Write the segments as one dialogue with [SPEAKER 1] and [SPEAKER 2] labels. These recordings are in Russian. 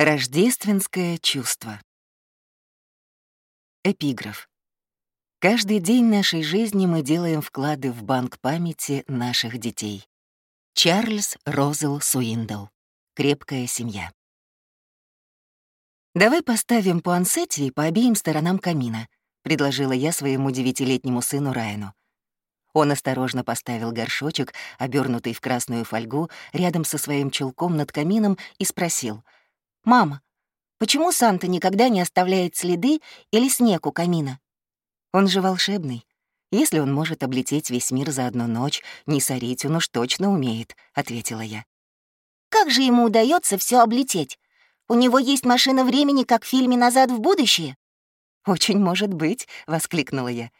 [SPEAKER 1] Рождественское чувство. Эпиграф. Каждый день нашей жизни мы делаем вклады в банк памяти наших детей. Чарльз Розел Суиндл. Крепкая семья. «Давай поставим пуансетти по обеим сторонам камина», — предложила я своему девятилетнему сыну Райану. Он осторожно поставил горшочек, обернутый в красную фольгу, рядом со своим чулком над камином и спросил — «Мама, почему Санта никогда не оставляет следы или снег у камина? Он же волшебный. Если он может облететь весь мир за одну ночь, не сорить он уж точно умеет», — ответила я.
[SPEAKER 2] «Как же ему удается все облететь? У него есть машина времени, как в фильме «Назад в будущее»?»
[SPEAKER 1] «Очень может быть», — воскликнула я.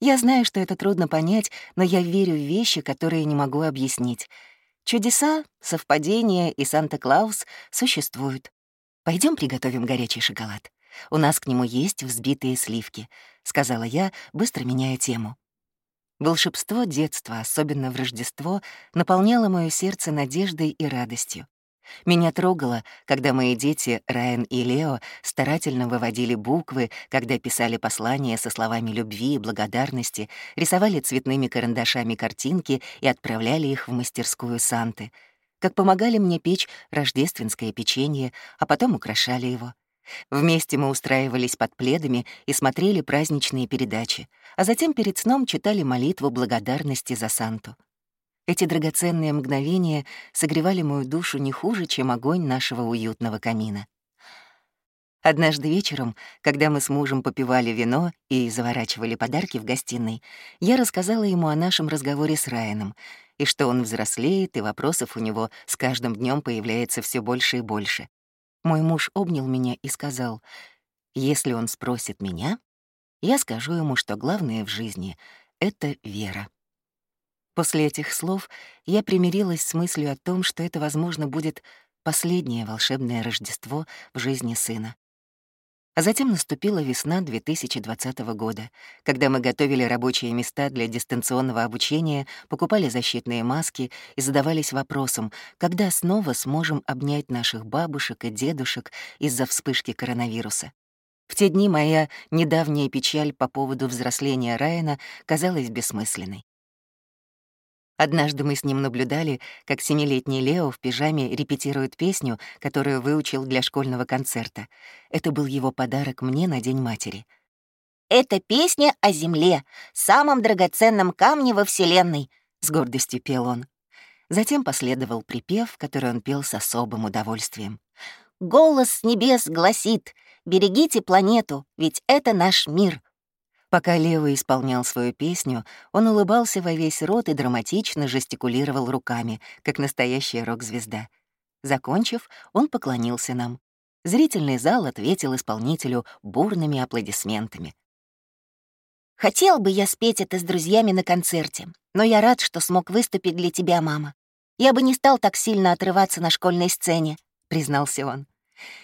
[SPEAKER 1] «Я знаю, что это трудно понять, но я верю в вещи, которые не могу объяснить. Чудеса, совпадения и Санта-Клаус существуют. Пойдем приготовим горячий шоколад. У нас к нему есть взбитые сливки», — сказала я, быстро меняя тему. Волшебство детства, особенно в Рождество, наполняло моё сердце надеждой и радостью. Меня трогало, когда мои дети, Райан и Лео, старательно выводили буквы, когда писали послания со словами любви и благодарности, рисовали цветными карандашами картинки и отправляли их в мастерскую Санты — как помогали мне печь рождественское печенье, а потом украшали его. Вместе мы устраивались под пледами и смотрели праздничные передачи, а затем перед сном читали молитву благодарности за Санту. Эти драгоценные мгновения согревали мою душу не хуже, чем огонь нашего уютного камина. Однажды вечером, когда мы с мужем попивали вино и заворачивали подарки в гостиной, я рассказала ему о нашем разговоре с Райаном и что он взрослеет, и вопросов у него с каждым днем появляется все больше и больше. Мой муж обнял меня и сказал, «Если он спросит меня, я скажу ему, что главное в жизни — это вера». После этих слов я примирилась с мыслью о том, что это, возможно, будет последнее волшебное Рождество в жизни сына. А затем наступила весна 2020 года, когда мы готовили рабочие места для дистанционного обучения, покупали защитные маски и задавались вопросом, когда снова сможем обнять наших бабушек и дедушек из-за вспышки коронавируса. В те дни моя недавняя печаль по поводу взросления Райана казалась бессмысленной. Однажды мы с ним наблюдали, как семилетний Лео в пижаме репетирует песню, которую выучил для школьного концерта. Это был его подарок мне на День матери.
[SPEAKER 2] «Это песня о Земле, самом драгоценном камне во Вселенной», — с гордостью пел он.
[SPEAKER 1] Затем последовал припев, который он пел с особым удовольствием.
[SPEAKER 2] «Голос с небес гласит, берегите планету, ведь это наш мир».
[SPEAKER 1] Пока Лео исполнял свою песню, он улыбался во весь рот и драматично жестикулировал руками, как настоящая рок-звезда. Закончив, он поклонился нам. Зрительный зал ответил исполнителю бурными аплодисментами.
[SPEAKER 2] «Хотел бы я спеть это с друзьями на концерте, но я рад, что смог выступить для тебя, мама. Я бы не стал так сильно отрываться на школьной сцене», — признался он.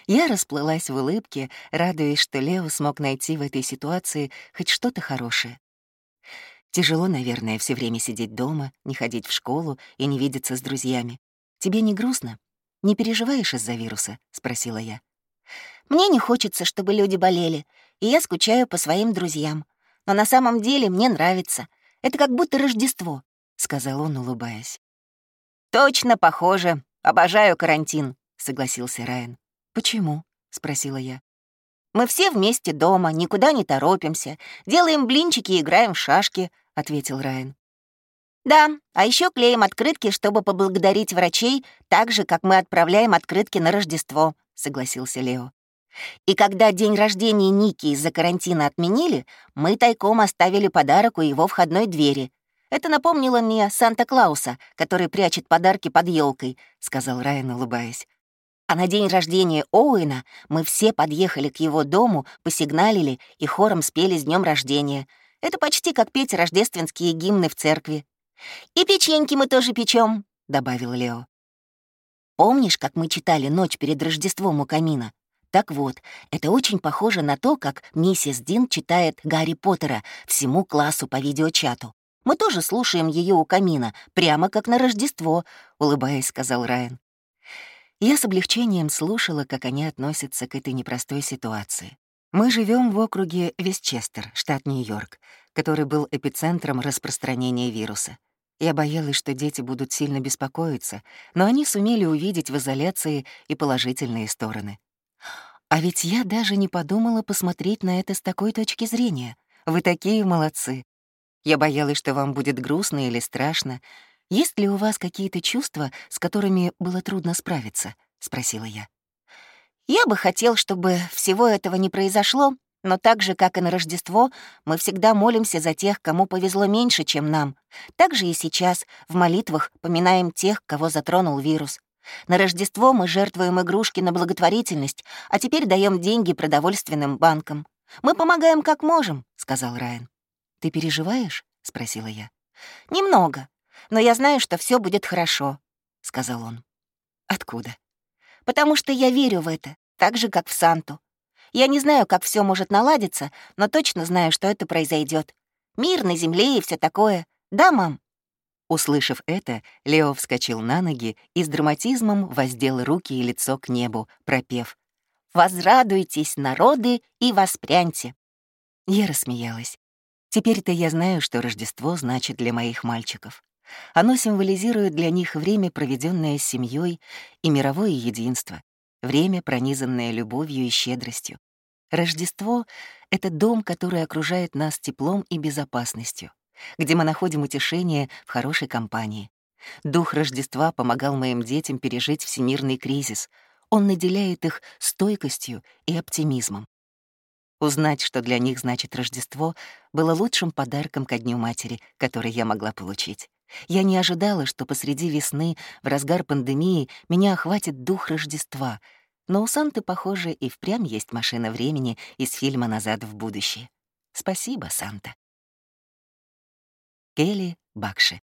[SPEAKER 2] Я расплылась в улыбке, радуясь, что Лео смог найти в этой ситуации хоть что-то хорошее. Тяжело, наверное, все время сидеть дома, не ходить в школу и не видеться с друзьями. Тебе не грустно? Не переживаешь из-за вируса? спросила я. Мне не хочется, чтобы люди болели, и я скучаю по своим друзьям. Но на самом деле мне нравится. Это как будто Рождество, сказал он, улыбаясь. Точно похоже. Обожаю карантин, согласился Райан.
[SPEAKER 1] «Почему?» — спросила я.
[SPEAKER 2] «Мы все вместе дома, никуда не торопимся, делаем блинчики и играем в шашки», — ответил Райан. «Да, а еще клеим открытки, чтобы поблагодарить врачей, так же, как мы отправляем открытки на Рождество», — согласился Лео. «И когда день рождения Ники из-за карантина отменили, мы тайком оставили подарок у его входной двери. Это напомнило мне Санта-Клауса, который прячет подарки под елкой, сказал Райан, улыбаясь. А на день рождения Оуэна мы все подъехали к его дому, посигналили и хором спели с днем рождения. Это почти как петь рождественские гимны в церкви. «И печеньки мы тоже печем, добавил Лео. «Помнишь, как мы читали «Ночь перед Рождеством» у камина? Так вот, это очень похоже на то, как миссис Дин читает Гарри Поттера всему классу по видеочату. Мы тоже слушаем ее у камина, прямо как на Рождество», — улыбаясь, сказал Райан. Я с облегчением слушала, как они относятся к этой непростой ситуации. Мы живем в округе Вестчестер, штат Нью-Йорк, который был эпицентром распространения вируса. Я боялась, что дети будут сильно беспокоиться, но они сумели увидеть в изоляции и положительные стороны. А ведь я даже не подумала посмотреть на это с такой точки зрения. Вы такие молодцы. Я боялась, что вам будет грустно или страшно. Есть ли у вас какие-то чувства, с которыми было трудно справиться? — спросила я. Я бы хотел, чтобы всего этого не произошло, но так же, как и на Рождество, мы всегда молимся за тех, кому повезло меньше, чем нам. Так же и сейчас в молитвах поминаем тех, кого затронул вирус. На Рождество мы жертвуем игрушки на благотворительность, а теперь даем деньги продовольственным банкам. Мы помогаем как можем, сказал Райан. Ты переживаешь? спросила я. Немного, но я знаю, что все будет хорошо, сказал он. Откуда? Потому что я верю в это, так же, как в Санту. Я не знаю, как все может наладиться, но точно знаю, что это произойдет. Мир на земле и все такое. Да, мам? Услышав это, Лео вскочил на ноги и с драматизмом воздел руки и лицо к небу, пропев «Возрадуйтесь, народы, и воспряньте!» Я рассмеялась. Теперь-то я знаю, что Рождество значит для моих мальчиков. Оно символизирует для них время, проведенное с семьей, и мировое единство, время, пронизанное любовью и щедростью. Рождество — это дом, который окружает нас теплом и безопасностью где мы находим утешение в хорошей компании. Дух Рождества помогал моим детям пережить всемирный кризис. Он наделяет их стойкостью и оптимизмом. Узнать, что для них значит Рождество, было лучшим подарком ко Дню Матери, который я могла получить. Я не ожидала, что посреди весны, в разгар пандемии, меня охватит дух Рождества, но у Санты, похоже, и впрямь есть машина времени из фильма «Назад в будущее». Спасибо, Санта. Келли Бакши.